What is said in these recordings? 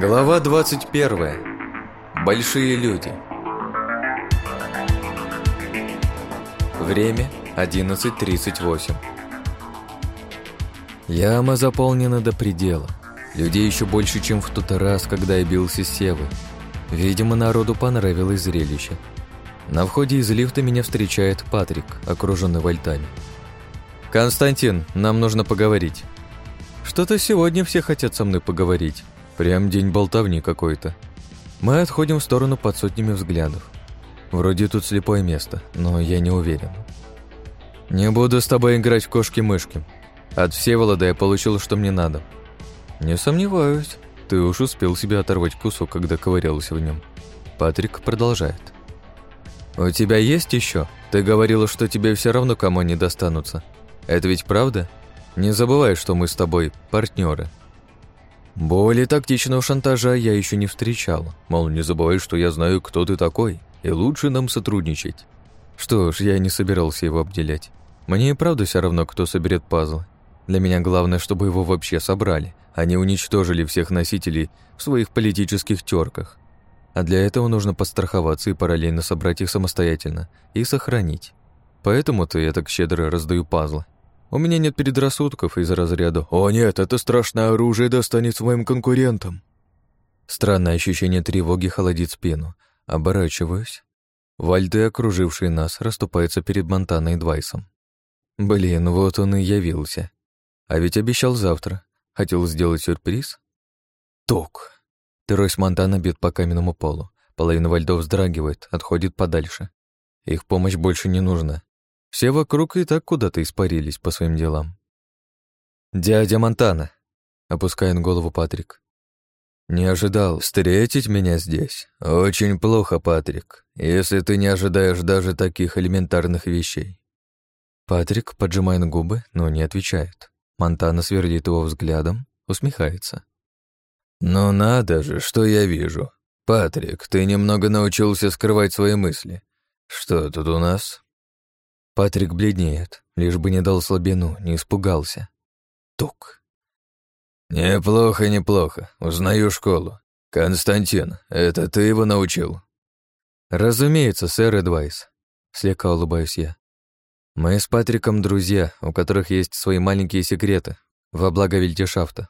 Глава 21. Большие люди. Время 11.38. Яма заполнена до предела. Людей еще больше, чем в тот раз, когда я бился с Севой. Видимо, народу понравилось зрелище. На входе из лифта меня встречает Патрик, окруженный вольтами. «Константин, нам нужно поговорить». «Что-то сегодня все хотят со мной поговорить. Прям день болтовни какой-то». Мы отходим в сторону под сотнями взглядов. Вроде тут слепое место, но я не уверен. «Не буду с тобой играть в кошки-мышки. От Всеволода я получил, что мне надо». «Не сомневаюсь. Ты уж успел себе оторвать кусок, когда ковырялся в нем. Патрик продолжает. «У тебя есть еще? Ты говорила, что тебе все равно кому не достанутся. Это ведь правда? Не забывай, что мы с тобой партнеры. Более тактичного шантажа я еще не встречал. Мол, не забывай, что я знаю, кто ты такой, и лучше нам сотрудничать. Что ж, я не собирался его обделять. Мне и правда все равно, кто соберет пазл. Для меня главное, чтобы его вообще собрали, а не уничтожили всех носителей в своих политических терках. А для этого нужно подстраховаться и параллельно собрать их самостоятельно и сохранить. Поэтому-то я так щедро раздаю пазлы. У меня нет предрассудков из разряда «О нет, это страшное оружие достанет своим конкурентам». Странное ощущение тревоги холодит спину. Оборачиваюсь. Вальды, окружившие нас, расступаются перед Монтаной и Двайсом. Блин, вот он и явился. А ведь обещал завтра. Хотел сделать сюрприз. Ток. Трось Монтана бьет по каменному полу. Половина вальдов вздрагивает, отходит подальше. Их помощь больше не нужна. Все вокруг и так куда-то испарились по своим делам. «Дядя Монтана», — опускает голову Патрик. «Не ожидал встретить меня здесь? Очень плохо, Патрик, если ты не ожидаешь даже таких элементарных вещей». Патрик поджимает губы, но не отвечает. Монтана сверлит его взглядом, усмехается. «Ну надо же, что я вижу. Патрик, ты немного научился скрывать свои мысли. Что тут у нас?» Патрик бледнеет, лишь бы не дал слабину, не испугался. Тук. «Неплохо, неплохо. Узнаю школу. Константин, это ты его научил?» «Разумеется, сэр Эдвайс», — слегка улыбаюсь я. «Мы с Патриком друзья, у которых есть свои маленькие секреты, во благо Вильтешафта».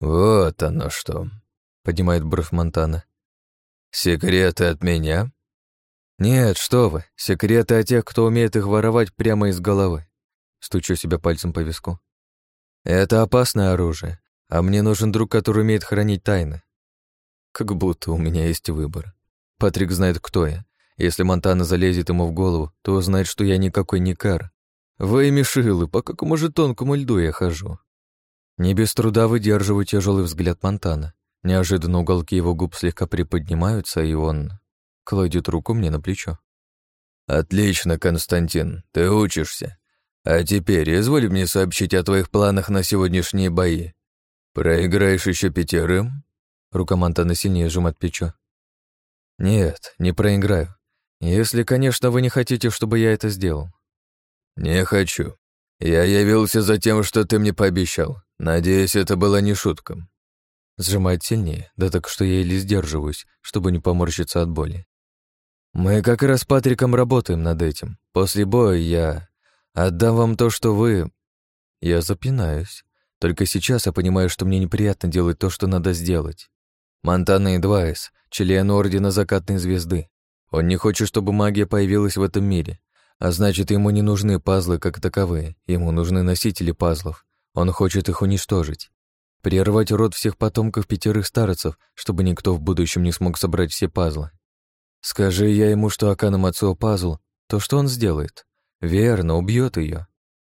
«Вот оно что», — поднимает бровь Монтана. «Секреты от меня?» «Нет, что вы, секреты о тех, кто умеет их воровать прямо из головы». Стучу себя пальцем по виску. «Это опасное оружие, а мне нужен друг, который умеет хранить тайны». Как будто у меня есть выбор. Патрик знает, кто я. Если Монтана залезет ему в голову, то узнает, что я никакой не кар. Во имя Шилы, по какому же тонкому льду я хожу. Не без труда выдерживаю тяжелый взгляд Монтана. Неожиданно уголки его губ слегка приподнимаются, и он Кладет руку мне на плечо. «Отлично, Константин, ты учишься. А теперь изволь мне сообщить о твоих планах на сегодняшние бои. Проиграешь еще пятерым?» Рука Монтана сильнее сжимает плечо. «Нет, не проиграю. Если, конечно, вы не хотите, чтобы я это сделал». «Не хочу. Я явился за тем, что ты мне пообещал. Надеюсь, это было не шутком». Сжимает сильнее, да так что я еле сдерживаюсь, чтобы не поморщиться от боли. Мы как раз с Патриком работаем над этим. После боя я отдам вам то, что вы... Я запинаюсь. Только сейчас я понимаю, что мне неприятно делать то, что надо сделать. Монтана Эдвайс, член Ордена Закатной Звезды. Он не хочет, чтобы магия появилась в этом мире. А значит, ему не нужны пазлы как таковые. Ему нужны носители пазлов. Он хочет их уничтожить. Прервать род всех потомков пятерых старцев, чтобы никто в будущем не смог собрать все пазлы. Скажи я ему, что Акана Мацуо пазл, то что он сделает? Верно, убьет ее.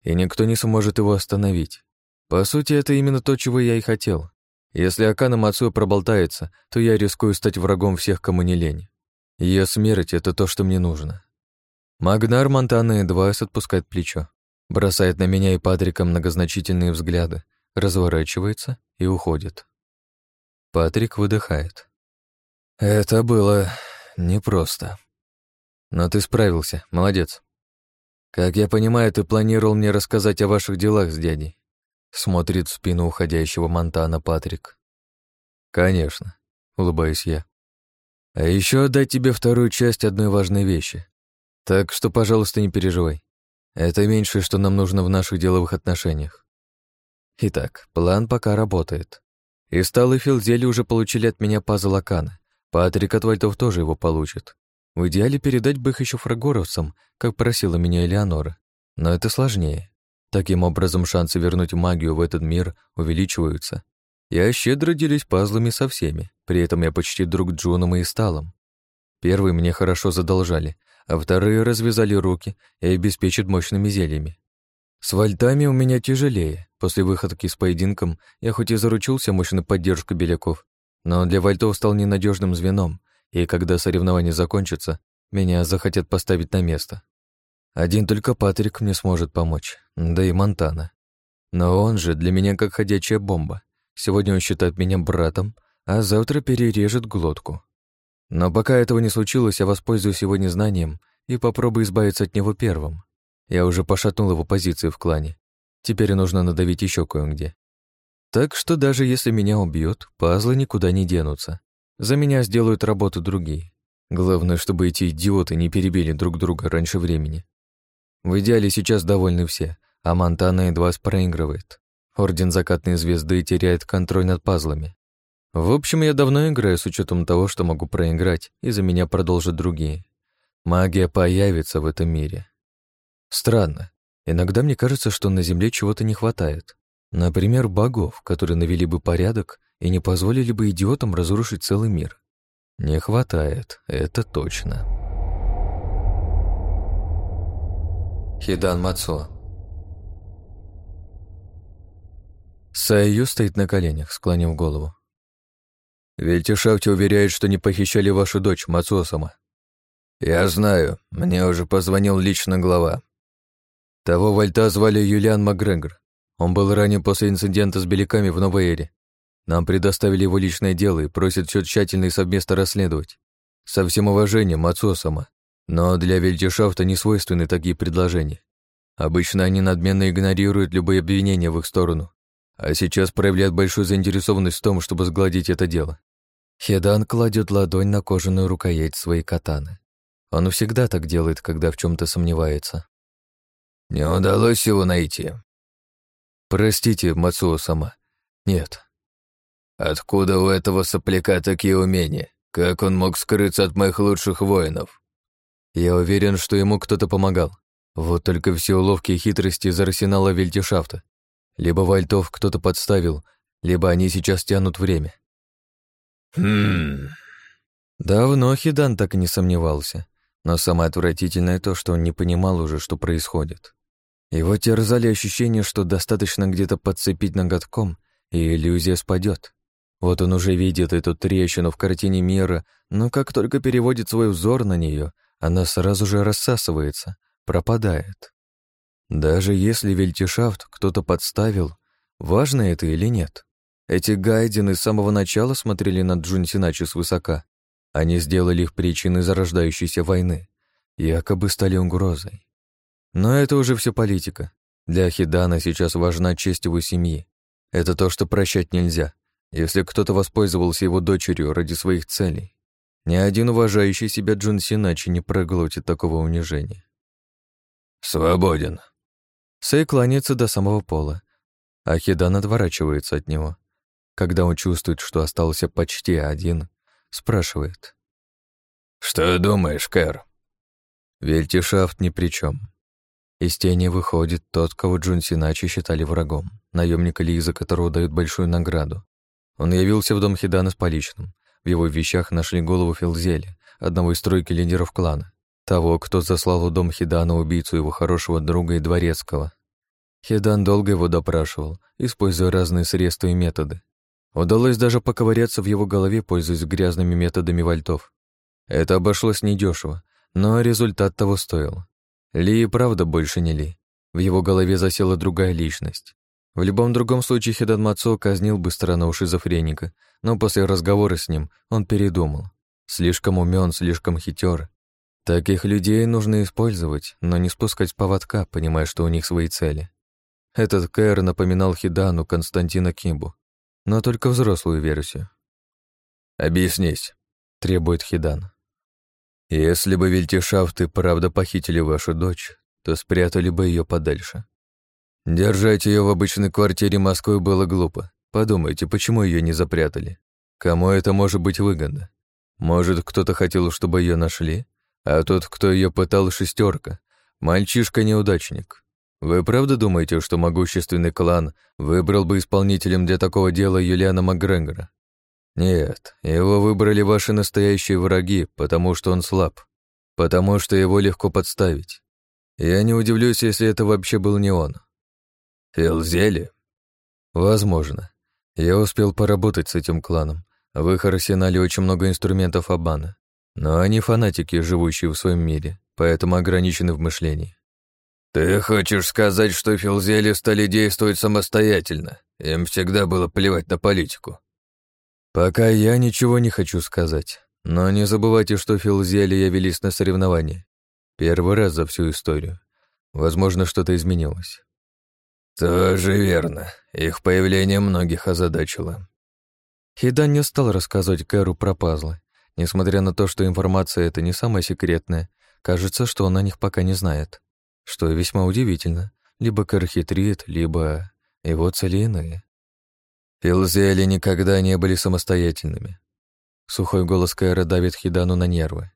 И никто не сможет его остановить. По сути, это именно то, чего я и хотел. Если Акана Мацуо проболтается, то я рискую стать врагом всех, кому не лень. Ее смерть — это то, что мне нужно. Магнар Монтана Эдвайс отпускает плечо, бросает на меня и Патрика многозначительные взгляды, разворачивается и уходит. Патрик выдыхает. Это было непросто. Но ты справился, молодец. Как я понимаю, ты планировал мне рассказать о ваших делах с дядей. Смотрит в спину уходящего Монтана Патрик. «Конечно», — улыбаюсь я. «А еще отдать тебе вторую часть одной важной вещи. Так что, пожалуйста, не переживай. Это меньшее, что нам нужно в наших деловых отношениях. Итак, план пока работает. И Стал и Филзели уже получили от меня пазл Акана. Патрик от Вальтов тоже его получит. В идеале передать бы их еще фрагоровцам, как просила меня Элеонора. Но это сложнее. Таким образом, шансы вернуть магию в этот мир увеличиваются. Я щедро делюсь пазлами со всеми, при этом я почти друг Джоном и Сталом. Первые мне хорошо задолжали, а вторые развязали руки и обеспечат мощными зельями. С вальтами у меня тяжелее. После выходки с поединком я хоть и заручился мощной поддержкой беляков, но для вальтов стал ненадежным звеном, и когда соревнования закончатся, меня захотят поставить на место. Один только Патрик мне сможет помочь, да и Монтана. Но он же для меня как ходячая бомба. Сегодня он считает меня братом, а завтра перережет глотку. Но пока этого не случилось, я воспользуюсь его незнанием и попробую избавиться от него первым. Я уже пошатнул его позиции в клане. Теперь нужно надавить еще кое-где. Так что даже если меня убьют, пазлы никуда не денутся. За меня сделают работу другие. Главное, чтобы эти идиоты не перебили друг друга раньше времени. В идеале сейчас довольны все, а Монтана едва проигрывает. Орден Закатной Звезды теряет контроль над пазлами. В общем, я давно играю с учетом того, что могу проиграть, и за меня продолжат другие. Магия появится в этом мире. Странно. Иногда мне кажется, что на Земле чего-то не хватает. Например, богов, которые навели бы порядок и не позволили бы идиотам разрушить целый мир. Не хватает, это точно. Хидан Мацо. Саю стоит на коленях, склонив голову. Вельтишавти уверяет, что не похищали вашу дочь, Мацуосама. Я знаю, мне уже позвонил лично глава. Того вальта звали Юлиан Макгрегор. Он был ранен после инцидента с беляками в Новой Эре. Нам предоставили его личное дело и просят все тщательно и совместно расследовать. Со всем уважением, Мацуосама. Но для Вельтишафта не свойственны такие предложения. Обычно они надменно игнорируют любые обвинения в их сторону, а сейчас проявляют большую заинтересованность в том, чтобы сгладить это дело. Хедан кладет ладонь на кожаную рукоять своей катаны. Он всегда так делает, когда в чем то сомневается. «Не удалось его найти». «Простите, Мацуо сама. Нет». «Откуда у этого сопляка такие умения? Как он мог скрыться от моих лучших воинов?» Я уверен, что ему кто-то помогал. Вот только все уловки и хитрости из арсенала Вельтишафта. Либо Вальтов кто-то подставил, либо они сейчас тянут время. Хм. Давно Хидан так и не сомневался. Но самое отвратительное то, что он не понимал уже, что происходит. Его терзали ощущение, что достаточно где-то подцепить ноготком, и иллюзия спадет. Вот он уже видит эту трещину в картине мира, но как только переводит свой взор на нее, она сразу же рассасывается, пропадает. Даже если Вельтишафт кто-то подставил, важно это или нет? Эти гайдины с самого начала смотрели на Джун Синачи свысока. Они сделали их причиной зарождающейся войны, якобы стали угрозой. Но это уже все политика. Для Хидана сейчас важна честь его семьи. Это то, что прощать нельзя, если кто-то воспользовался его дочерью ради своих целей. Ни один уважающий себя Джун Синачи не проглотит такого унижения. «Свободен». Сэй кланяется до самого пола, а Хидан отворачивается от него. Когда он чувствует, что остался почти один, спрашивает. «Что думаешь, Кэр?» Вельтишафт ни при чем. Из тени выходит тот, кого Джун Синачи считали врагом, наемник Ли, за которого дают большую награду. Он явился в дом Хидана с поличным, в его вещах нашли голову Филзеля, одного из тройки лидеров клана, того, кто заслал в дом Хидана убийцу его хорошего друга и дворецкого. Хидан долго его допрашивал, используя разные средства и методы. Удалось даже поковыряться в его голове, пользуясь грязными методами вальтов. Это обошлось недешево, но результат того стоил. Ли и правда больше не Ли. В его голове засела другая личность. В любом другом случае Хидан Мацо казнил бы странного шизофреника, но после разговора с ним он передумал. Слишком умен, слишком хитер. Таких людей нужно использовать, но не спускать с поводка, понимая, что у них свои цели. Этот Кэр напоминал Хидану Константина Кимбу, но только взрослую версию. «Объяснись», — требует Хидан. «Если бы Вильтишафты правда похитили вашу дочь, то спрятали бы ее подальше. Держать ее в обычной квартире Москвы было глупо. Подумайте, почему ее не запрятали? Кому это может быть выгодно? Может, кто-то хотел, чтобы ее нашли, а тот, кто ее пытал, шестерка, мальчишка-неудачник. Вы правда думаете, что могущественный клан выбрал бы исполнителем для такого дела Юлиана Макгрегора? Нет, его выбрали ваши настоящие враги, потому что он слаб, потому что его легко подставить. Я не удивлюсь, если это вообще был не он. Филзели? Возможно. Я успел поработать с этим кланом. В их арсенале очень много инструментов обмана. Но они фанатики, живущие в своем мире, поэтому ограничены в мышлении. «Ты хочешь сказать, что Филзели стали действовать самостоятельно? Им всегда было плевать на политику?» «Пока я ничего не хочу сказать. Но не забывайте, что Филзели явились на соревнования. Первый раз за всю историю. Возможно, что-то изменилось. «Тоже верно. Их появление многих озадачило». Хидан не стал рассказывать Кэру про пазлы. Несмотря на то, что информация эта не самая секретная, кажется, что он о них пока не знает. Что весьма удивительно. Либо Кэр хитрит, либо его цели иные. Филзели никогда не были самостоятельными. Сухой голос Кэра давит Хидану на нервы.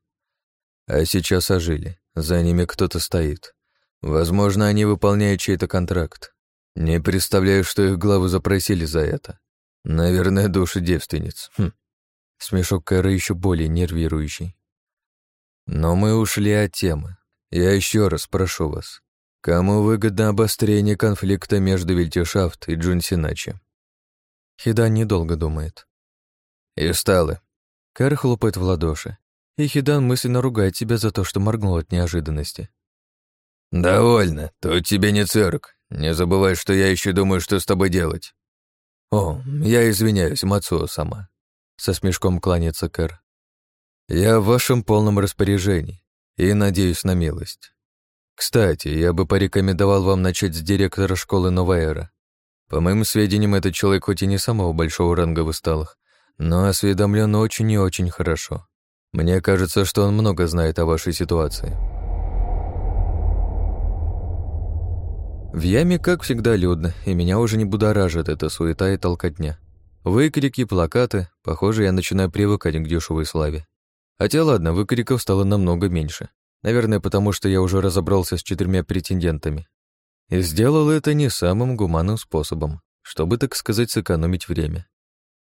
А сейчас ожили. За ними кто-то стоит. Возможно, они выполняют чей-то контракт. Не представляю, что их главы запросили за это. Наверное, души девственниц. Хм. Смешок Кэры еще более нервирующий. Но мы ушли от темы. Я еще раз прошу вас. Кому выгодно обострение конфликта между Вильтишафт и Джунсиначи? Хида недолго думает. И сталы. Кэр хлопает в ладоши, и Хидан мысленно ругает себя за то, что моргнул от неожиданности. «Довольно, тут тебе не цирк. Не забывай, что я еще думаю, что с тобой делать. О, я извиняюсь, Мацуо сама. Со смешком кланяется Кэр. Я в вашем полном распоряжении и надеюсь на милость. Кстати, я бы порекомендовал вам начать с директора школы Новаэра. По моим сведениям, этот человек хоть и не самого большого ранга в сталах, но осведомлен очень и очень хорошо. Мне кажется, что он много знает о вашей ситуации. В яме, как всегда, людно, и меня уже не будоражит эта суета и толкотня. Выкрики, плакаты. Похоже, я начинаю привыкать к дешевой славе. Хотя ладно, выкриков стало намного меньше. Наверное, потому что я уже разобрался с четырьмя претендентами. И сделал это не самым гуманным способом, чтобы, так сказать, сэкономить время.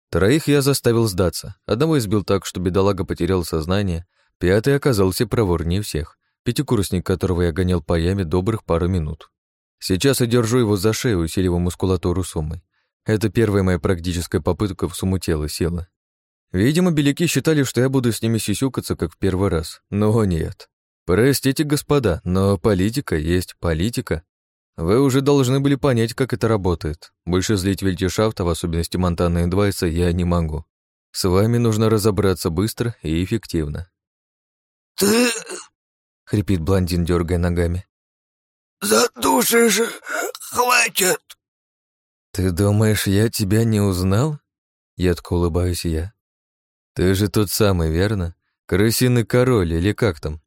Троих я заставил сдаться. Одного избил так, что бедолага потерял сознание. Пятый оказался проворнее всех. Пятикурсник, которого я гонял по яме добрых пару минут. Сейчас я держу его за шею, усиливая мускулатуру суммы. Это первая моя практическая попытка в сумму тела силы. Видимо, беляки считали, что я буду с ними сисюкаться, как в первый раз. Но нет. Простите, господа, но политика есть политика. Вы уже должны были понять, как это работает. Больше злить Вельтишафта, в особенности Монтана и Двайса, я не могу. С вами нужно разобраться быстро и эффективно. «Ты...» — хрипит блондин, дергая ногами. Задушишь, хватит. Ты думаешь, я тебя не узнал? Едко улыбаюсь я. Ты же тот самый, верно? Крысиный король или как там?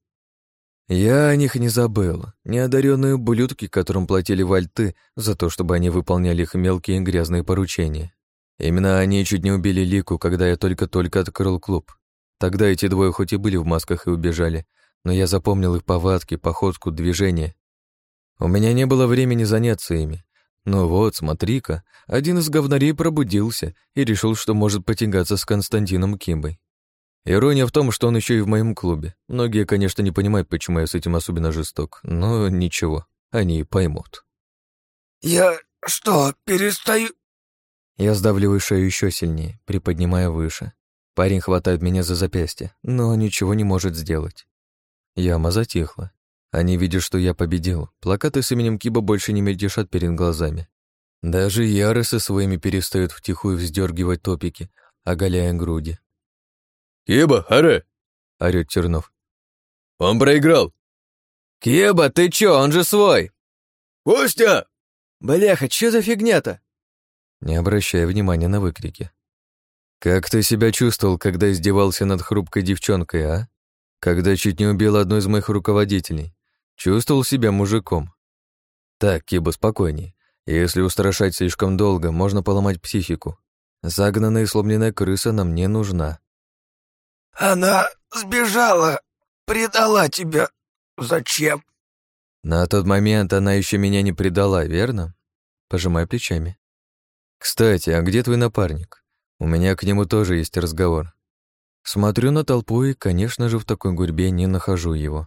Я о них не забыл. Неодаренные ублюдки, которым платили вальты за то, чтобы они выполняли их мелкие и грязные поручения. Именно они чуть не убили Лику, когда я только-только открыл клуб. Тогда эти двое хоть и были в масках и убежали, но я запомнил их повадки, походку, движение у меня не было времени заняться ими. Но вот, смотри-ка, один из говнарей пробудился и решил, что может потягаться с Константином Кимбой. Ирония в том, что он еще и в моем клубе. Многие, конечно, не понимают, почему я с этим особенно жесток, но ничего, они поймут. «Я что, перестаю...» Я сдавливаю шею еще сильнее, приподнимая выше. Парень хватает меня за запястье, но ничего не может сделать. Яма затихла. Они видят, что я победил. Плакаты с именем Киба больше не мельтешат перед глазами. Даже Яры со своими перестают втихую вздергивать топики, оголяя груди. «Киба, аре!» — орёт Тернов. «Он проиграл!» «Кеба, ты чё, он же свой!» «Костя!» «Бляха, что за фигня-то?» Не обращая внимания на выкрики. «Как ты себя чувствовал, когда издевался над хрупкой девчонкой, а? Когда чуть не убил одну из моих руководителей? Чувствовал себя мужиком?» «Так, Киба, спокойней. Если устрашать слишком долго, можно поломать психику. Загнанная и сломленная крыса нам не нужна». «Она сбежала, предала тебя. Зачем?» «На тот момент она еще меня не предала, верно?» Пожимай плечами. «Кстати, а где твой напарник? У меня к нему тоже есть разговор. Смотрю на толпу и, конечно же, в такой гурьбе не нахожу его.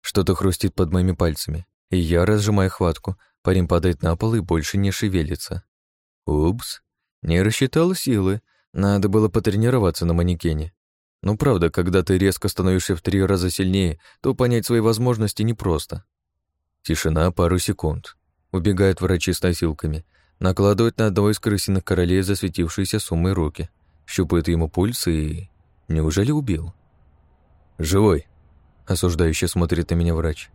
Что-то хрустит под моими пальцами, и я разжимаю хватку, парень падает на пол и больше не шевелится. Упс, не рассчитал силы, надо было потренироваться на манекене. Ну правда, когда ты резко становишься в три раза сильнее, то понять свои возможности непросто. Тишина пару секунд. Убегают врачи с носилками, накладывают на одного из крысиных королей засветившиеся суммы руки, щупают ему пульс и... Неужели убил? «Живой», — осуждающе смотрит на меня врач.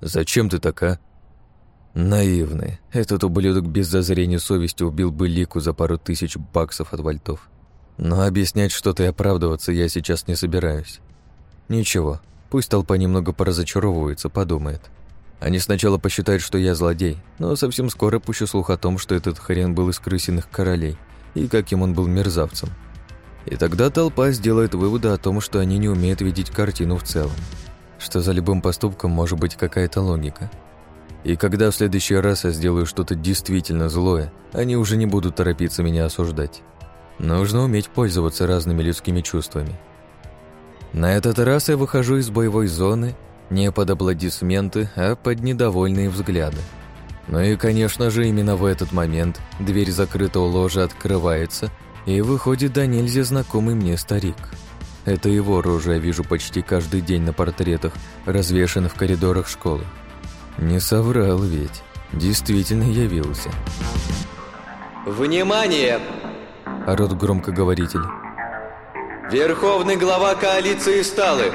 «Зачем ты така?» Наивный. Этот ублюдок без зазрения совести убил бы Лику за пару тысяч баксов от вольтов. Но объяснять что-то и оправдываться я сейчас не собираюсь. Ничего, пусть толпа немного поразочаровывается, подумает. Они сначала посчитают, что я злодей, но совсем скоро пущу слух о том, что этот хрен был из крысиных королей, и каким он был мерзавцем. И тогда толпа сделает выводы о том, что они не умеют видеть картину в целом. Что за любым поступком может быть какая-то логика. И когда в следующий раз я сделаю что-то действительно злое, они уже не будут торопиться меня осуждать. Нужно уметь пользоваться разными людскими чувствами. На этот раз я выхожу из боевой зоны не под аплодисменты, а под недовольные взгляды. Ну и, конечно же, именно в этот момент дверь закрытого ложа открывается, и выходит до нельзя знакомый мне старик. Это его рожу я вижу почти каждый день на портретах, развешанных в коридорах школы. Не соврал ведь. Действительно явился. «Внимание!» Орот громкоговоритель. Верховный глава коалиции Сталы